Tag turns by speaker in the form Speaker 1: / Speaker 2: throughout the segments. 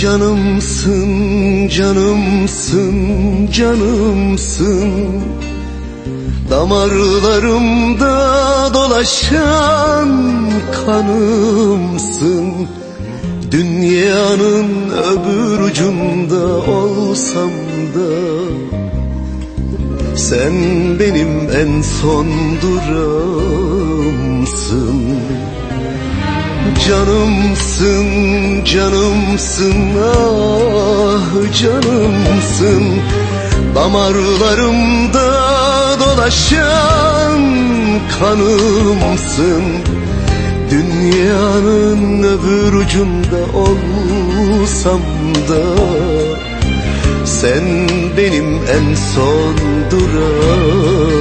Speaker 1: Canımsın, canımsın, canımsın. Damarlarımda dolaşan kanımsın. Dünyanın öbür ucunda olsam da Sen benim en son durağımsın Canımsın, canımsın, ah canımsın. Damarlarımda dolaşan kanımsın. Dünyanın öbür ucunda olsam da Sen benim en son durağımsın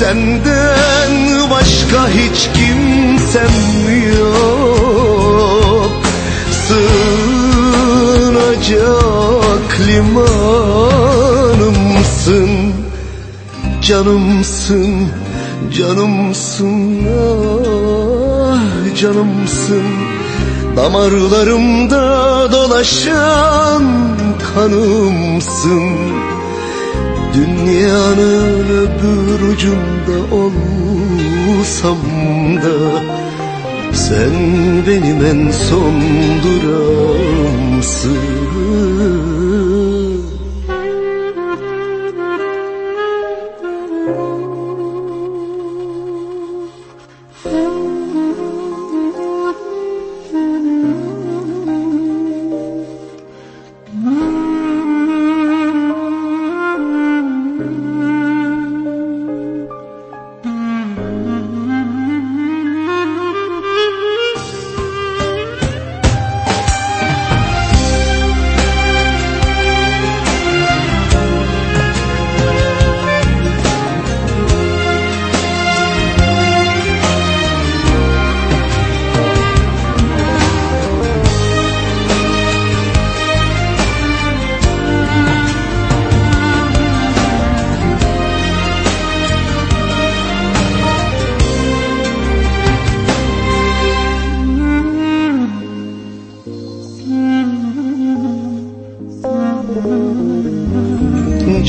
Speaker 1: Senden başka hiç kimsem yok. Sığınacak limanımsın Canımsın, canımsın, ah canımsın. Damarlarımda dolaşan kanımsın Dünyanın öbür ucunda olsam da Sen benim en son durağımsın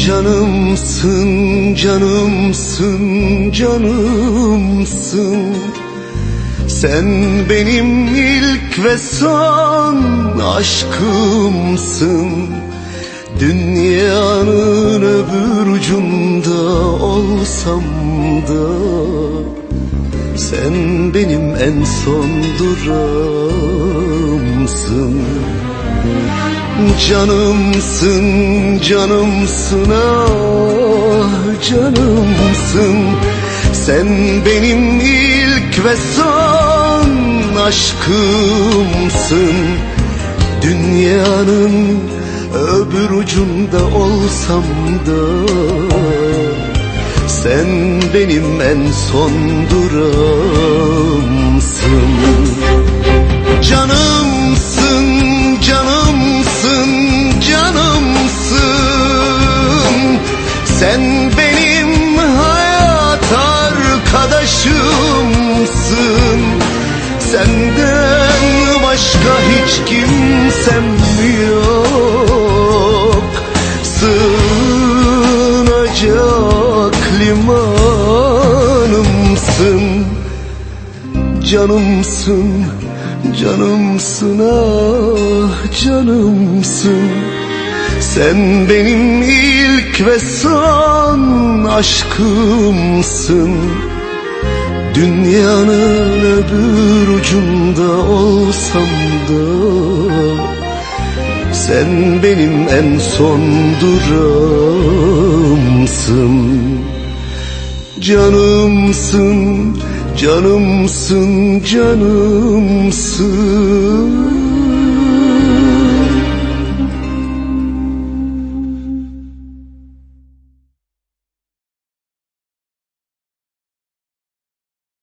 Speaker 1: Canımsın, canımsın, canımsın. Sen benim ilk ve son aşkımsın. Dünyanın öbür ucunda olsam da Sen benim en son durağımsın Canımsın, canımsın, ah canımsın. Sen benim ilk ve son aşkımsın. Dünyanın öbür ucunda olsam da Sen benim en son durağımsın. Canımsın, canımsın, canımsın Canımsın ah canımsın. Sen benim ilk ve son aşkımsın. Dünyanın öbür ucunda olsam da Sen benim en son durağımsın. Canımsın, canımsın, canımsın